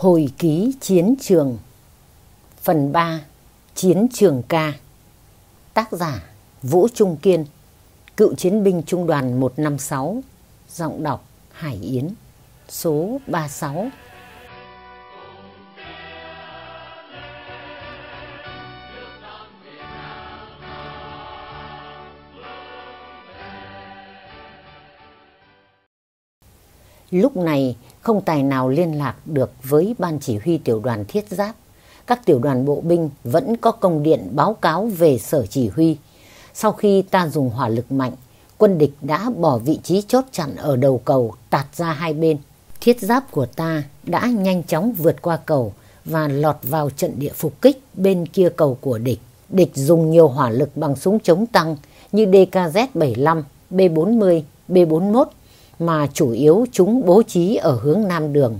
Hồi ký chiến trường. Phần 3 Chiến trường ca Tác giả, Vũ Trung Kiên. Cựu chiến binh trung đoàn 156 Giọng đọc, Hải Yến. Số 36 Lúc này không tài nào liên lạc được với ban chỉ huy tiểu đoàn thiết giáp. Các tiểu đoàn bộ binh vẫn có công điện báo cáo về sở chỉ huy. Sau khi ta dùng hỏa lực mạnh, quân địch đã bỏ vị trí chốt chặn ở đầu cầu tạt ra hai bên. Thiết giáp của ta đã nhanh chóng vượt qua cầu và lọt vào trận địa phục kích bên kia cầu của địch. Địch dùng nhiều hỏa lực bằng súng chống tăng như DKZ-75, B-40, B-41 mà chủ yếu chúng bố trí ở hướng Nam Đường.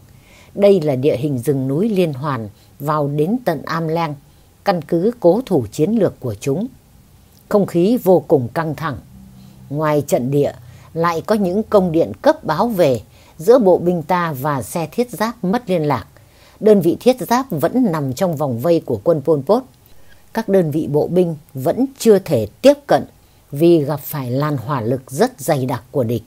Đây là địa hình rừng núi liên hoàn vào đến tận Am Lang, căn cứ cố thủ chiến lược của chúng. Không khí vô cùng căng thẳng. Ngoài trận địa, lại có những công điện cấp báo về giữa bộ binh ta và xe thiết giáp mất liên lạc. Đơn vị thiết giáp vẫn nằm trong vòng vây của quân Pol Pot. Các đơn vị bộ binh vẫn chưa thể tiếp cận vì gặp phải làn hỏa lực rất dày đặc của địch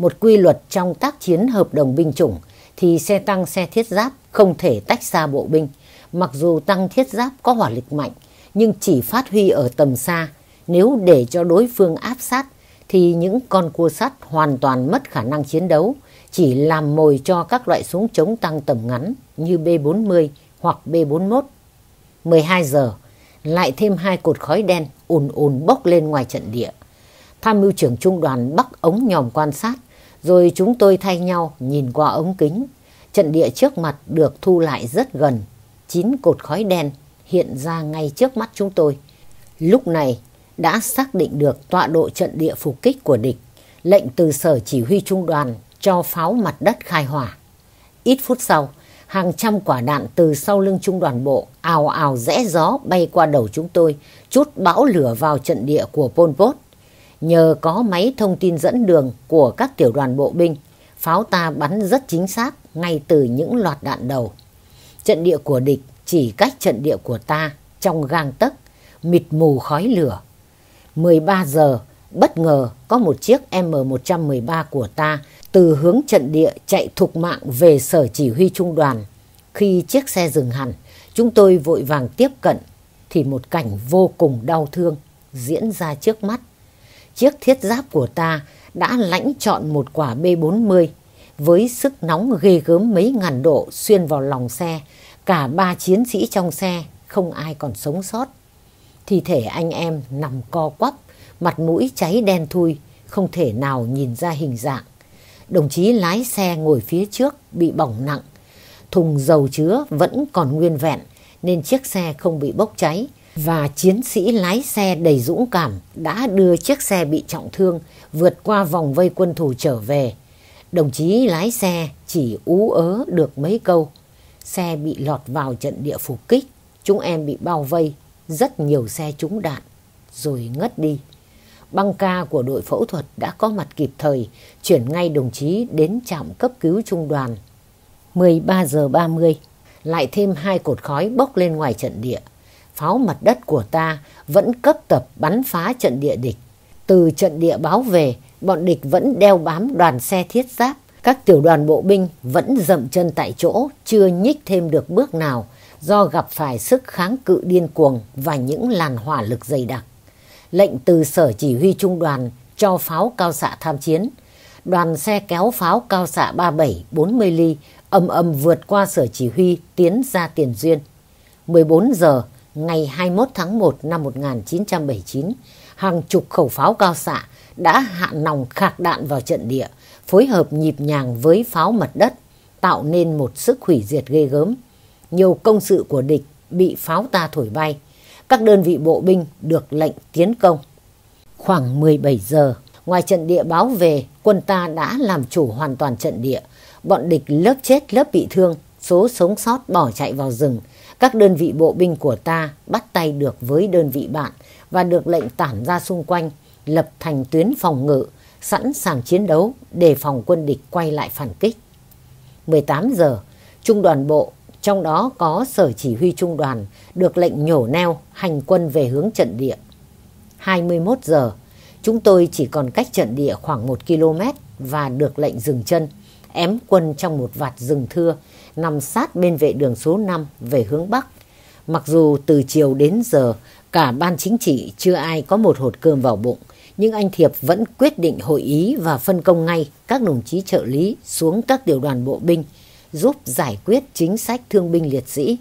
một quy luật trong tác chiến hợp đồng binh chủng thì xe tăng xe thiết giáp không thể tách xa bộ binh. Mặc dù tăng thiết giáp có hỏa lực mạnh nhưng chỉ phát huy ở tầm xa. Nếu để cho đối phương áp sát thì những con cua sắt hoàn toàn mất khả năng chiến đấu, chỉ làm mồi cho các loại súng chống tăng tầm ngắn như B-40 hoặc B-41. 12 giờ, lại thêm hai cột khói đen ùn ùn bốc lên ngoài trận địa. Tham mưu trưởng trung đoàn bắc ống nhòm quan sát rồi chúng tôi thay nhau nhìn qua ống kính. Trận địa trước mặt được thu lại rất gần. Chín cột khói đen hiện ra ngay trước mắt chúng tôi. Lúc này đã xác định được tọa độ trận địa phục kích của địch. Lệnh từ sở chỉ huy trung đoàn cho pháo mặt đất khai hỏa. Ít phút sau, hàng trăm quả đạn từ sau lưng trung đoàn bộ ào ào rẽ gió bay qua đầu chúng tôi, chút bão lửa vào trận địa của Pol Pot Nhờ có máy thông tin dẫn đường của các tiểu đoàn bộ binh, pháo ta bắn rất chính xác ngay từ những loạt đạn đầu. Trận địa của địch chỉ cách trận địa của ta trong gang tấc, mịt mù khói lửa. 13 giờ, bất ngờ có một chiếc M113 của ta từ hướng trận địa chạy thục mạng về sở chỉ huy trung đoàn. Khi chiếc xe dừng hẳn, chúng tôi vội vàng tiếp cận thì một cảnh vô cùng đau thương diễn ra trước mắt chiếc thiết giáp của ta đã lãnh chọn một quả B-40 với sức nóng ghê gớm mấy ngàn độ xuyên vào lòng xe. Cả ba chiến sĩ trong xe không ai còn sống sót. Thi thể anh em nằm co quắp, mặt mũi cháy đen thui, không thể nào nhìn ra hình dạng. Đồng chí lái xe ngồi phía trước bị bỏng nặng. Thùng dầu chứa vẫn còn nguyên vẹn nên chiếc xe không bị bốc cháy và chiến sĩ lái xe đầy dũng cảm đã đưa chiếc xe bị trọng thương vượt qua vòng vây quân thù trở về. Đồng chí lái xe chỉ ú ớ được mấy câu. Xe bị lọt vào trận địa phục kích, chúng em bị bao vây, rất nhiều xe trúng đạn, rồi ngất đi. Băng ca của đội phẫu thuật đã có mặt kịp thời, chuyển ngay đồng chí đến trạm cấp cứu trung đoàn. 13 giờ 30, lại thêm hai cột khói bốc lên ngoài trận địa pháo mặt đất của ta vẫn cấp tập bắn phá trận địa địch. Từ trận địa báo về, bọn địch vẫn đeo bám đoàn xe thiết giáp. Các tiểu đoàn bộ binh vẫn dậm chân tại chỗ, chưa nhích thêm được bước nào do gặp phải sức kháng cự điên cuồng và những làn hỏa lực dày đặc. Lệnh từ sở chỉ huy trung đoàn cho pháo cao xạ tham chiến. Đoàn xe kéo pháo cao xạ 37-40 ly âm âm vượt qua sở chỉ huy tiến ra tiền duyên. 14 giờ, ngày 21 tháng 1 năm 1979, hàng chục khẩu pháo cao xạ đã hạ nòng khạc đạn vào trận địa, phối hợp nhịp nhàng với pháo mặt đất, tạo nên một sức hủy diệt ghê gớm. Nhiều công sự của địch bị pháo ta thổi bay. Các đơn vị bộ binh được lệnh tiến công. Khoảng 17 giờ, ngoài trận địa báo về, quân ta đã làm chủ hoàn toàn trận địa. Bọn địch lớp chết lớp bị thương, số sống sót bỏ chạy vào rừng, các đơn vị bộ binh của ta bắt tay được với đơn vị bạn và được lệnh tản ra xung quanh, lập thành tuyến phòng ngự, sẵn sàng chiến đấu đề phòng quân địch quay lại phản kích. 18 giờ, Trung đoàn bộ Trong đó có sở chỉ huy trung đoàn được lệnh nhổ neo hành quân về hướng trận địa. 21 giờ, chúng tôi chỉ còn cách trận địa khoảng 1 km và được lệnh dừng chân, ém quân trong một vạt rừng thưa nằm sát bên vệ đường số 5 về hướng Bắc. Mặc dù từ chiều đến giờ cả ban chính trị chưa ai có một hột cơm vào bụng, nhưng anh Thiệp vẫn quyết định hội ý và phân công ngay các đồng chí trợ lý xuống các tiểu đoàn bộ binh giúp giải quyết chính sách thương binh liệt sĩ.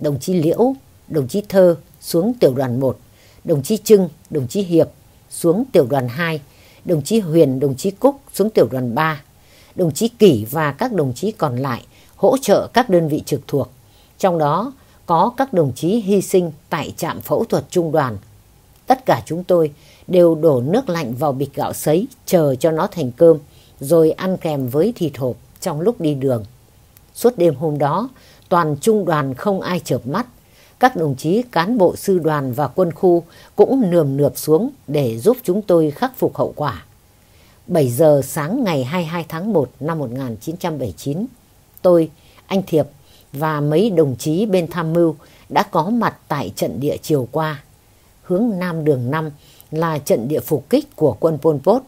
Đồng chí Liễu, đồng chí Thơ xuống tiểu đoàn 1, đồng chí Trưng, đồng chí Hiệp xuống tiểu đoàn 2, đồng chí Huyền, đồng chí Cúc xuống tiểu đoàn 3, đồng chí Kỷ và các đồng chí còn lại hỗ trợ các đơn vị trực thuộc. Trong đó có các đồng chí hy sinh tại trạm phẫu thuật trung đoàn. Tất cả chúng tôi đều đổ nước lạnh vào bịch gạo sấy chờ cho nó thành cơm rồi ăn kèm với thịt hộp trong lúc đi đường. Suốt đêm hôm đó, toàn trung đoàn không ai chợp mắt. Các đồng chí cán bộ sư đoàn và quân khu cũng nườm nượp xuống để giúp chúng tôi khắc phục hậu quả. 7 giờ sáng ngày 22 tháng 1 năm 1979, tôi, anh Thiệp và mấy đồng chí bên tham mưu đã có mặt tại trận địa chiều qua. Hướng Nam đường 5 là trận địa phục kích của quân Pol Pot.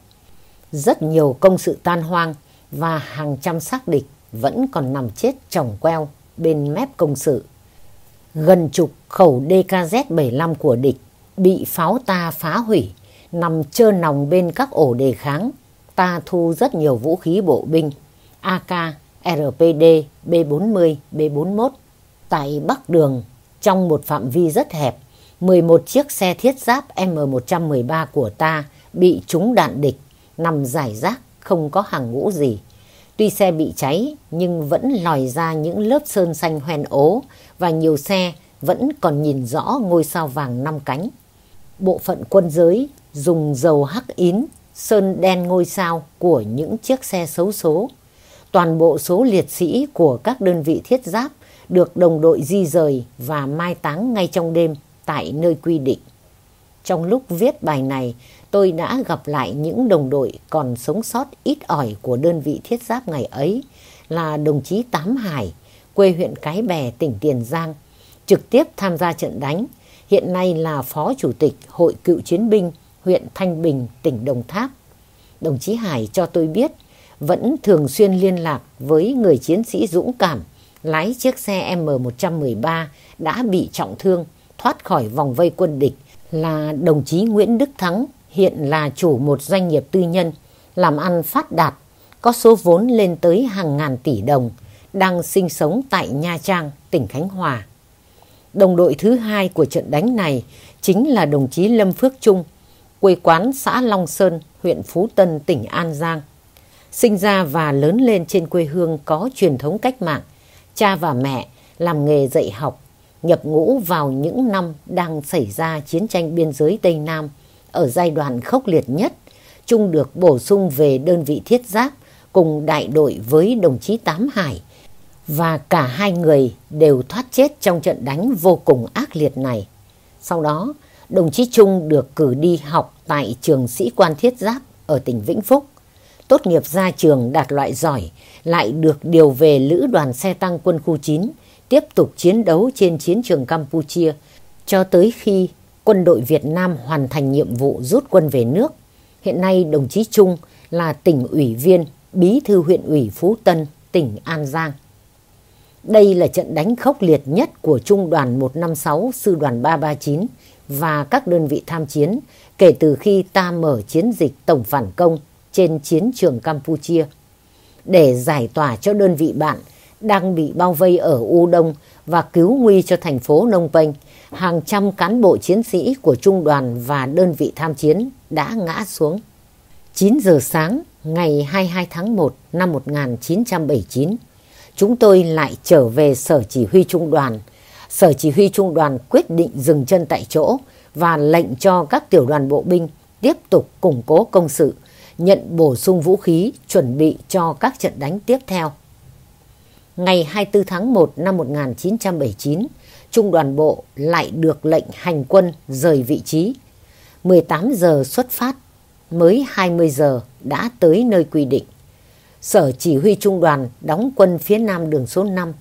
Rất nhiều công sự tan hoang và hàng trăm xác địch vẫn còn nằm chết chồng queo bên mép công sự. Gần chục khẩu DKZ-75 của địch bị pháo ta phá hủy, nằm trơ nòng bên các ổ đề kháng. Ta thu rất nhiều vũ khí bộ binh, AK, RPD, B40, B41. Tại Bắc Đường, trong một phạm vi rất hẹp, 11 chiếc xe thiết giáp M113 của ta bị trúng đạn địch, nằm giải rác, không có hàng ngũ gì. Tuy xe bị cháy nhưng vẫn lòi ra những lớp sơn xanh hoen ố và nhiều xe vẫn còn nhìn rõ ngôi sao vàng năm cánh. Bộ phận quân giới dùng dầu hắc ín sơn đen ngôi sao của những chiếc xe xấu số. Toàn bộ số liệt sĩ của các đơn vị thiết giáp được đồng đội di rời và mai táng ngay trong đêm tại nơi quy định. Trong lúc viết bài này, tôi đã gặp lại những đồng đội còn sống sót ít ỏi của đơn vị thiết giáp ngày ấy là đồng chí Tám Hải, quê huyện Cái Bè, tỉnh Tiền Giang, trực tiếp tham gia trận đánh, hiện nay là Phó Chủ tịch Hội Cựu Chiến binh huyện Thanh Bình, tỉnh Đồng Tháp. Đồng chí Hải cho tôi biết vẫn thường xuyên liên lạc với người chiến sĩ dũng cảm lái chiếc xe M113 đã bị trọng thương thoát khỏi vòng vây quân địch là đồng chí Nguyễn Đức Thắng, hiện là chủ một doanh nghiệp tư nhân, làm ăn phát đạt, có số vốn lên tới hàng ngàn tỷ đồng, đang sinh sống tại Nha Trang, tỉnh Khánh Hòa. Đồng đội thứ hai của trận đánh này chính là đồng chí Lâm Phước Trung, quê quán xã Long Sơn, huyện Phú Tân, tỉnh An Giang. Sinh ra và lớn lên trên quê hương có truyền thống cách mạng, cha và mẹ làm nghề dạy học nhập ngũ vào những năm đang xảy ra chiến tranh biên giới Tây Nam ở giai đoạn khốc liệt nhất, Trung được bổ sung về đơn vị thiết giáp cùng đại đội với đồng chí Tám Hải và cả hai người đều thoát chết trong trận đánh vô cùng ác liệt này. Sau đó, đồng chí Trung được cử đi học tại trường sĩ quan thiết giáp ở tỉnh Vĩnh Phúc. Tốt nghiệp ra trường đạt loại giỏi, lại được điều về lữ đoàn xe tăng quân khu 9 tiếp tục chiến đấu trên chiến trường Campuchia cho tới khi quân đội Việt Nam hoàn thành nhiệm vụ rút quân về nước. Hiện nay đồng chí Trung là tỉnh ủy viên, bí thư huyện ủy Phú Tân, tỉnh An Giang. Đây là trận đánh khốc liệt nhất của Trung đoàn 156 Sư đoàn 339 và các đơn vị tham chiến kể từ khi ta mở chiến dịch tổng phản công trên chiến trường Campuchia. Để giải tỏa cho đơn vị bạn đang bị bao vây ở U Đông và cứu nguy cho thành phố Nông Penh, hàng trăm cán bộ chiến sĩ của trung đoàn và đơn vị tham chiến đã ngã xuống. 9 giờ sáng ngày 22 tháng 1 năm 1979, chúng tôi lại trở về sở chỉ huy trung đoàn. Sở chỉ huy trung đoàn quyết định dừng chân tại chỗ và lệnh cho các tiểu đoàn bộ binh tiếp tục củng cố công sự, nhận bổ sung vũ khí, chuẩn bị cho các trận đánh tiếp theo ngày 24 tháng 1 năm 1979, Trung đoàn bộ lại được lệnh hành quân rời vị trí. 18 giờ xuất phát, mới 20 giờ đã tới nơi quy định. Sở chỉ huy trung đoàn đóng quân phía nam đường số 5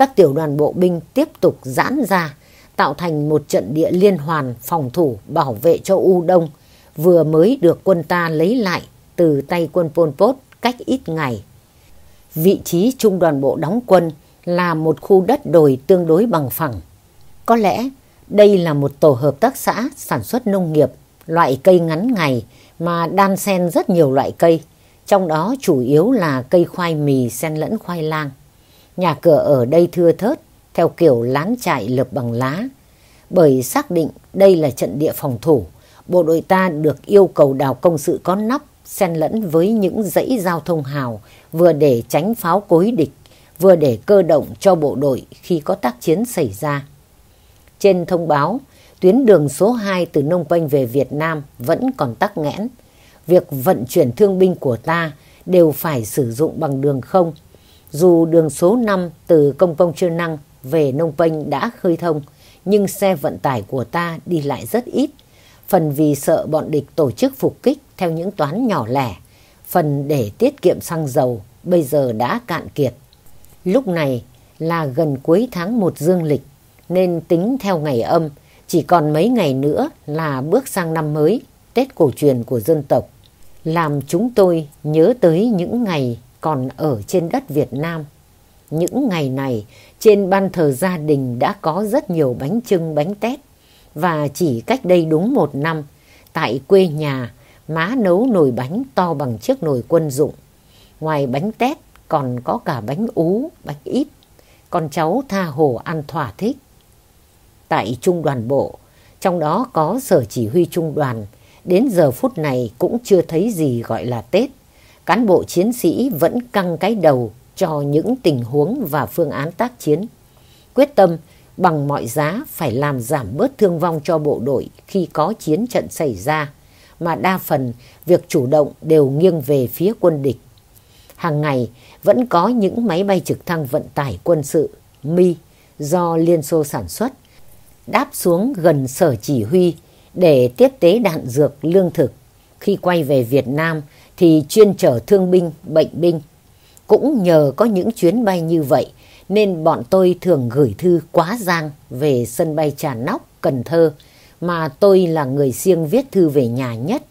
các tiểu đoàn bộ binh tiếp tục giãn ra, tạo thành một trận địa liên hoàn phòng thủ bảo vệ cho U Đông, vừa mới được quân ta lấy lại từ tay quân Pol Pot cách ít ngày. Vị trí trung đoàn bộ đóng quân là một khu đất đồi tương đối bằng phẳng. Có lẽ đây là một tổ hợp tác xã sản xuất nông nghiệp, loại cây ngắn ngày mà đan xen rất nhiều loại cây, trong đó chủ yếu là cây khoai mì xen lẫn khoai lang. Nhà cửa ở đây thưa thớt, theo kiểu lán trại lợp bằng lá. Bởi xác định đây là trận địa phòng thủ, bộ đội ta được yêu cầu đào công sự có nắp, xen lẫn với những dãy giao thông hào, vừa để tránh pháo cối địch, vừa để cơ động cho bộ đội khi có tác chiến xảy ra. Trên thông báo, tuyến đường số 2 từ Nông Quanh về Việt Nam vẫn còn tắc nghẽn. Việc vận chuyển thương binh của ta đều phải sử dụng bằng đường không. Dù đường số 5 từ Công Pông Trương Năng về Nông Penh đã khơi thông, nhưng xe vận tải của ta đi lại rất ít. Phần vì sợ bọn địch tổ chức phục kích theo những toán nhỏ lẻ, phần để tiết kiệm xăng dầu bây giờ đã cạn kiệt. Lúc này là gần cuối tháng 1 dương lịch, nên tính theo ngày âm, chỉ còn mấy ngày nữa là bước sang năm mới, Tết cổ truyền của dân tộc. Làm chúng tôi nhớ tới những ngày còn ở trên đất Việt Nam. Những ngày này, trên ban thờ gia đình đã có rất nhiều bánh trưng bánh tét. Và chỉ cách đây đúng một năm, tại quê nhà, má nấu nồi bánh to bằng chiếc nồi quân dụng. Ngoài bánh tét còn có cả bánh ú, bánh ít. Con cháu tha hồ ăn thỏa thích. Tại trung đoàn bộ, trong đó có sở chỉ huy trung đoàn, đến giờ phút này cũng chưa thấy gì gọi là Tết. Cán bộ chiến sĩ vẫn căng cái đầu cho những tình huống và phương án tác chiến. Quyết tâm bằng mọi giá phải làm giảm bớt thương vong cho bộ đội khi có chiến trận xảy ra, mà đa phần việc chủ động đều nghiêng về phía quân địch. Hàng ngày vẫn có những máy bay trực thăng vận tải quân sự Mi do Liên Xô sản xuất đáp xuống gần sở chỉ huy để tiếp tế đạn dược lương thực. Khi quay về Việt Nam thì chuyên chở thương binh, bệnh binh. Cũng nhờ có những chuyến bay như vậy nên bọn tôi thường gửi thư quá giang về sân bay Trà Nóc, Cần Thơ mà tôi là người siêng viết thư về nhà nhất.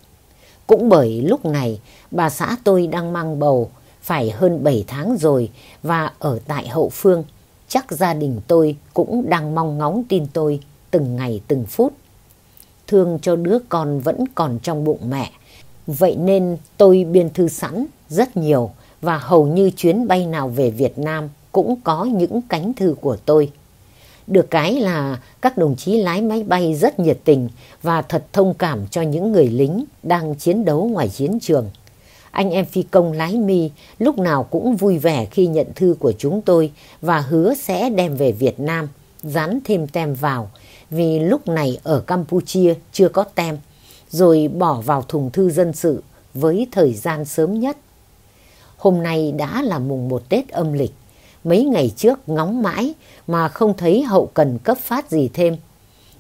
Cũng bởi lúc này bà xã tôi đang mang bầu phải hơn 7 tháng rồi và ở tại hậu phương. Chắc gia đình tôi cũng đang mong ngóng tin tôi từng ngày từng phút. Thương cho đứa con vẫn còn trong bụng mẹ. Vậy nên tôi biên thư sẵn rất nhiều và hầu như chuyến bay nào về Việt Nam cũng có những cánh thư của tôi. Được cái là các đồng chí lái máy bay rất nhiệt tình và thật thông cảm cho những người lính đang chiến đấu ngoài chiến trường. Anh em phi công lái mi lúc nào cũng vui vẻ khi nhận thư của chúng tôi và hứa sẽ đem về Việt Nam, dán thêm tem vào vì lúc này ở Campuchia chưa có tem, rồi bỏ vào thùng thư dân sự với thời gian sớm nhất. Hôm nay đã là mùng một Tết âm lịch, mấy ngày trước ngóng mãi mà không thấy hậu cần cấp phát gì thêm.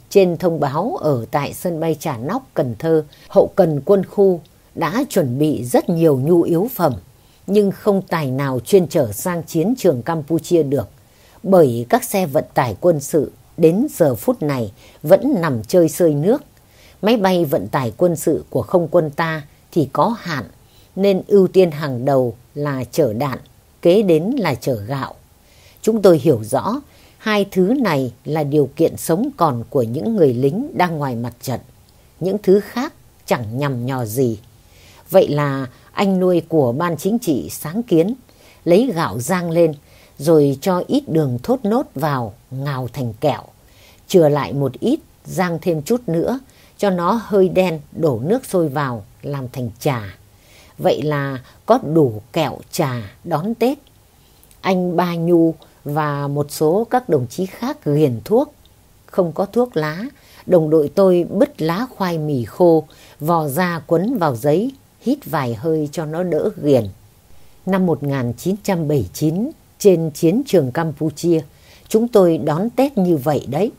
Trên thông báo ở tại sân bay Trà Nóc, Cần Thơ, hậu cần quân khu đã chuẩn bị rất nhiều nhu yếu phẩm, nhưng không tài nào chuyên trở sang chiến trường Campuchia được, bởi các xe vận tải quân sự đến giờ phút này vẫn nằm chơi sơi nước. Máy bay vận tải quân sự của không quân ta thì có hạn, nên ưu tiên hàng đầu là chở đạn, kế đến là chở gạo. Chúng tôi hiểu rõ hai thứ này là điều kiện sống còn của những người lính đang ngoài mặt trận. Những thứ khác chẳng nhằm nhò gì. Vậy là anh nuôi của ban chính trị sáng kiến, lấy gạo rang lên, rồi cho ít đường thốt nốt vào ngào thành kẹo. Chừa lại một ít, rang thêm chút nữa, cho nó hơi đen, đổ nước sôi vào, làm thành trà. Vậy là có đủ kẹo trà đón Tết. Anh Ba Nhu và một số các đồng chí khác ghiền thuốc. Không có thuốc lá, đồng đội tôi bứt lá khoai mì khô, vò ra quấn vào giấy, hít vài hơi cho nó đỡ ghiền. Năm 1979, trên chiến trường Campuchia, chúng tôi đón Tết như vậy đấy.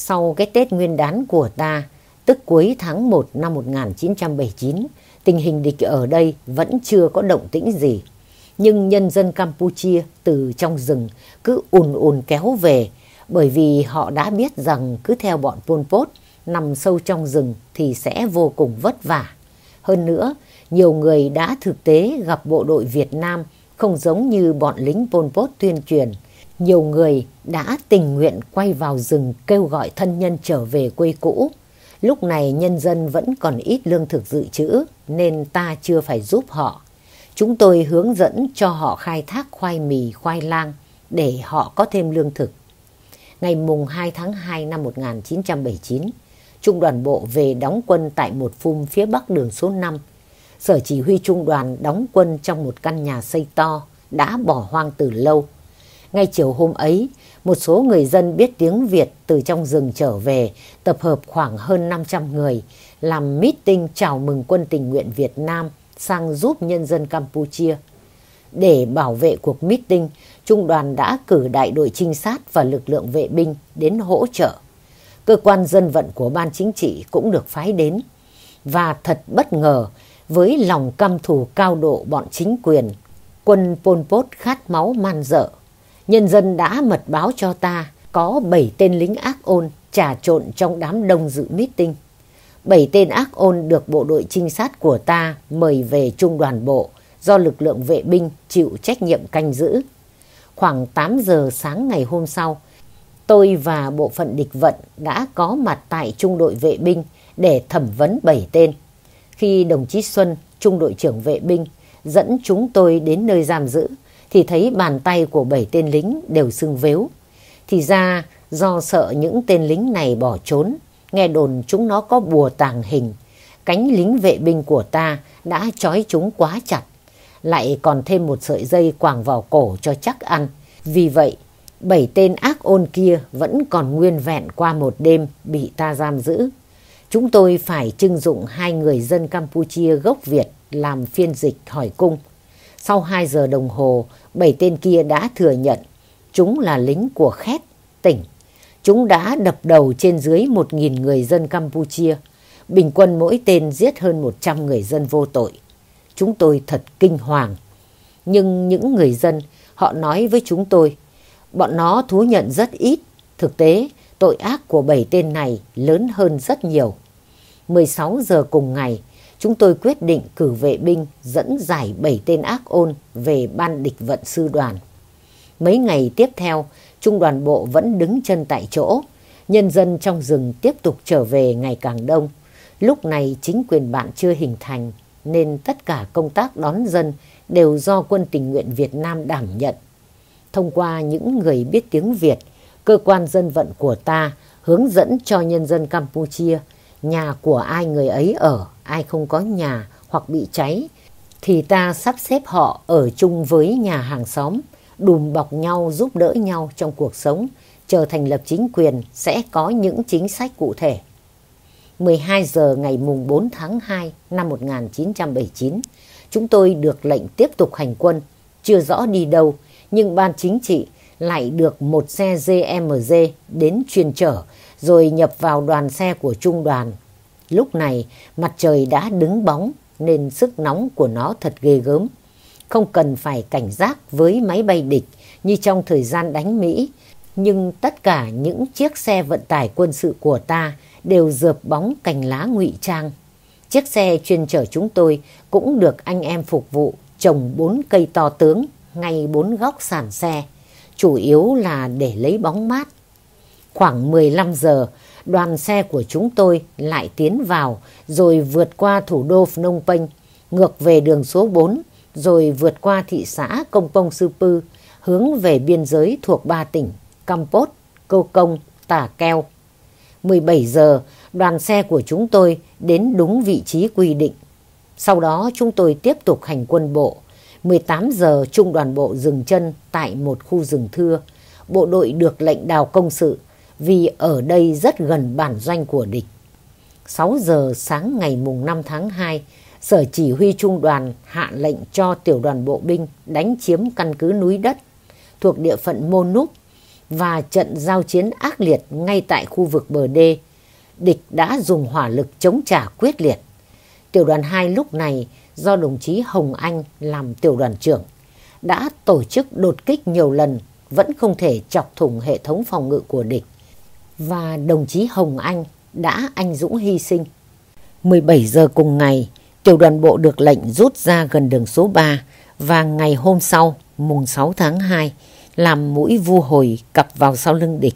Sau cái Tết nguyên đán của ta, tức cuối tháng 1 năm 1979, tình hình địch ở đây vẫn chưa có động tĩnh gì. Nhưng nhân dân Campuchia từ trong rừng cứ ùn ùn kéo về bởi vì họ đã biết rằng cứ theo bọn Pol Pot nằm sâu trong rừng thì sẽ vô cùng vất vả. Hơn nữa, nhiều người đã thực tế gặp bộ đội Việt Nam không giống như bọn lính Pol Pot tuyên truyền. Nhiều người đã tình nguyện quay vào rừng kêu gọi thân nhân trở về quê cũ. Lúc này nhân dân vẫn còn ít lương thực dự trữ nên ta chưa phải giúp họ. Chúng tôi hướng dẫn cho họ khai thác khoai mì, khoai lang để họ có thêm lương thực. Ngày mùng 2 tháng 2 năm 1979, Trung đoàn bộ về đóng quân tại một phum phía bắc đường số 5. Sở chỉ huy trung đoàn đóng quân trong một căn nhà xây to, đã bỏ hoang từ lâu. Ngay chiều hôm ấy, một số người dân biết tiếng Việt từ trong rừng trở về, tập hợp khoảng hơn 500 người, làm meeting chào mừng quân tình nguyện Việt Nam sang giúp nhân dân Campuchia. Để bảo vệ cuộc meeting, Trung đoàn đã cử đại đội trinh sát và lực lượng vệ binh đến hỗ trợ. Cơ quan dân vận của ban chính trị cũng được phái đến. Và thật bất ngờ, với lòng căm thù cao độ bọn chính quyền, quân Pol Pot khát máu man dợ. Nhân dân đã mật báo cho ta có 7 tên lính ác ôn trà trộn trong đám đông dự meeting. 7 tên ác ôn được bộ đội trinh sát của ta mời về trung đoàn bộ do lực lượng vệ binh chịu trách nhiệm canh giữ. Khoảng 8 giờ sáng ngày hôm sau, tôi và bộ phận địch vận đã có mặt tại trung đội vệ binh để thẩm vấn 7 tên. Khi đồng chí Xuân, trung đội trưởng vệ binh, dẫn chúng tôi đến nơi giam giữ, thì thấy bàn tay của bảy tên lính đều sưng vếu. Thì ra do sợ những tên lính này bỏ trốn, nghe đồn chúng nó có bùa tàng hình. Cánh lính vệ binh của ta đã trói chúng quá chặt, lại còn thêm một sợi dây quàng vào cổ cho chắc ăn. Vì vậy, bảy tên ác ôn kia vẫn còn nguyên vẹn qua một đêm bị ta giam giữ. Chúng tôi phải trưng dụng hai người dân Campuchia gốc Việt làm phiên dịch hỏi cung. Sau hai giờ đồng hồ, bảy tên kia đã thừa nhận chúng là lính của Khét, tỉnh. Chúng đã đập đầu trên dưới một nghìn người dân Campuchia. Bình quân mỗi tên giết hơn một trăm người dân vô tội. Chúng tôi thật kinh hoàng. Nhưng những người dân, họ nói với chúng tôi, bọn nó thú nhận rất ít. Thực tế, tội ác của bảy tên này lớn hơn rất nhiều. 16 giờ cùng ngày, chúng tôi quyết định cử vệ binh dẫn giải bảy tên ác ôn về ban địch vận sư đoàn. Mấy ngày tiếp theo, trung đoàn bộ vẫn đứng chân tại chỗ. Nhân dân trong rừng tiếp tục trở về ngày càng đông. Lúc này chính quyền bạn chưa hình thành nên tất cả công tác đón dân đều do quân tình nguyện Việt Nam đảm nhận. Thông qua những người biết tiếng Việt, cơ quan dân vận của ta hướng dẫn cho nhân dân Campuchia nhà của ai người ấy ở, ai không có nhà hoặc bị cháy, thì ta sắp xếp họ ở chung với nhà hàng xóm, đùm bọc nhau giúp đỡ nhau trong cuộc sống, chờ thành lập chính quyền sẽ có những chính sách cụ thể. 12 giờ ngày mùng 4 tháng 2 năm 1979, chúng tôi được lệnh tiếp tục hành quân, chưa rõ đi đâu, nhưng ban chính trị lại được một xe GMG đến chuyên chở rồi nhập vào đoàn xe của trung đoàn. Lúc này mặt trời đã đứng bóng nên sức nóng của nó thật ghê gớm. Không cần phải cảnh giác với máy bay địch như trong thời gian đánh Mỹ, nhưng tất cả những chiếc xe vận tải quân sự của ta đều dợp bóng cành lá ngụy trang. Chiếc xe chuyên chở chúng tôi cũng được anh em phục vụ trồng bốn cây to tướng ngay bốn góc sàn xe, chủ yếu là để lấy bóng mát. Khoảng 15 giờ, đoàn xe của chúng tôi lại tiến vào rồi vượt qua thủ đô Phnom Penh, ngược về đường số 4, rồi vượt qua thị xã Công Pông Sư Pư, hướng về biên giới thuộc ba tỉnh Campot, Cô Công, Tà Keo. 17 giờ, đoàn xe của chúng tôi đến đúng vị trí quy định. Sau đó chúng tôi tiếp tục hành quân bộ. 18 giờ trung đoàn bộ dừng chân tại một khu rừng thưa. Bộ đội được lệnh đào công sự vì ở đây rất gần bản doanh của địch. 6 giờ sáng ngày mùng 5 tháng 2, Sở Chỉ huy Trung đoàn hạ lệnh cho tiểu đoàn bộ binh đánh chiếm căn cứ núi đất thuộc địa phận Môn Núp và trận giao chiến ác liệt ngay tại khu vực bờ đê. Địch đã dùng hỏa lực chống trả quyết liệt. Tiểu đoàn 2 lúc này do đồng chí Hồng Anh làm tiểu đoàn trưởng đã tổ chức đột kích nhiều lần vẫn không thể chọc thủng hệ thống phòng ngự của địch. Và đồng chí Hồng Anh đã anh dũng hy sinh. 17 giờ cùng ngày, tiểu đoàn bộ được lệnh rút ra gần đường số 3 và ngày hôm sau, mùng 6 tháng 2, làm mũi vu hồi cặp vào sau lưng địch.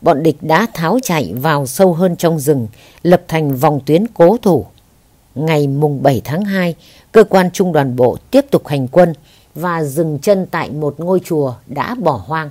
Bọn địch đã tháo chạy vào sâu hơn trong rừng, lập thành vòng tuyến cố thủ. Ngày mùng 7 tháng 2, cơ quan trung đoàn bộ tiếp tục hành quân và dừng chân tại một ngôi chùa đã bỏ hoang.